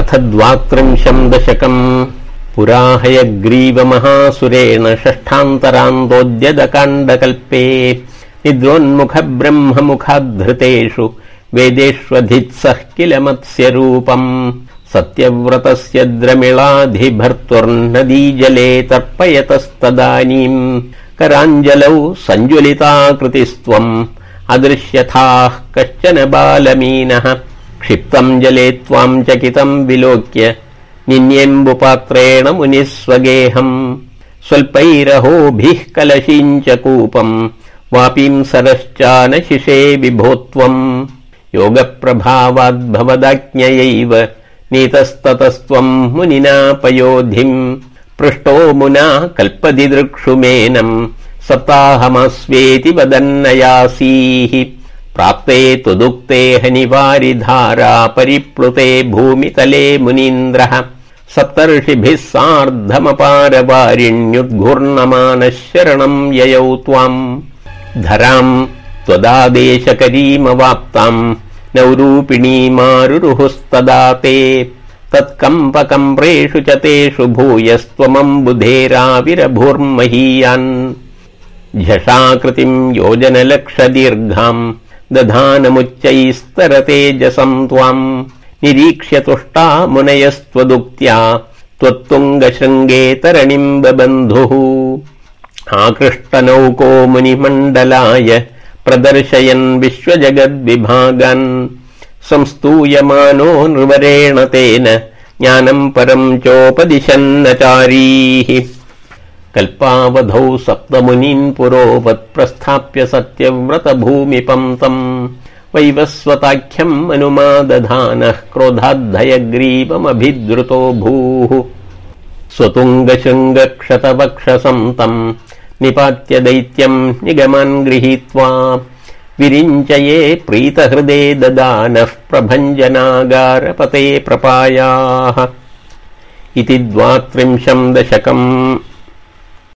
अथ द्वात्रिंशम् दशकम्। पुराहयग्रीवमहासुरेण षष्ठान्तरान्दोद्यदकाण्डकल्पे निद्रोन्मुख ब्रह्ममुखाद्धृतेषु वेदेष्वधित्सः किल मत्स्यरूपम् सत्यव्रतस्य द्रमिळाधिभर्तुर्नदीजले तर्पयतस्तदानीम्। कराञ्जलौ सञ्ज्वलिताकृतिस्त्वम् अदृश्यथाः कश्चन बालमीनः क्षिप्तम् जले त्वाम् चकितम् विलोक्य निन्येम्बुपात्रेण मुनिः स्वगेहम् स्वल्पैरहोभिः कलशीम् च कूपम् वापीम् सरश्चानशिषे विभोत्वम् योगप्रभावाद्भवदाज्ञयैव नीतस्ततस्त्वम् मुनिना पयोधिम् पृष्टो मुना कल्पदिदृक्षुमेनम् सप्ताहमस्वेति वदन्नयासीः प्राप्ते तुदुक्ते हनिवारिधारा परिप्लुते भूमितले मुनीन्द्रः। सप्तर्षिभिः सार्धमपारवारिण्युद्घूर्णमानः शरणम् ययौ त्वाम्। धराम् त्वदादेशकरीमवाप्ताम् नौरूपिणीमारुरुहुस्तदा ते। तत्कम्पकम्प्रेषु च तेषु भूयस्त्वमम्बुधेराविरभूर्महीयान् झषाकृतिम् योजनलक्षदीर्घाम् दधानमुच्चैस्तरतेजसम् त्वाम् निरीक्ष्य तुष्टा मुनयस्त्वदुक्त्या त्वत्तुङ्गशृङ्गे तरणिम् बबन्धुः आकृष्टनौको मुनिमण्डलाय प्रदर्शयन् विश्वजगद्विभागान्। संस्तूयमानो नृवरेण तेन ज्ञानम् परम् चोपदिशन्नचारीः कल्पावधौ सप्तमुनीन् पुरोवत् प्रस्थाप्य सत्यव्रतभूमिपम् तम् वैवस्वताख्यम् अनुमादधानः क्रोधाद्धयग्रीवमभिद्रुतो भूः। स्वतुङ्गशृङ्गक्षतवक्षसम् तम् निपात्य दैत्यम् निगमान् गृहीत्वा विरिञ्चये प्रीतहृदे ददानः प्रभञ्जनागारपते प्रपायाः। इति द्वात्रिंशम् दशकम्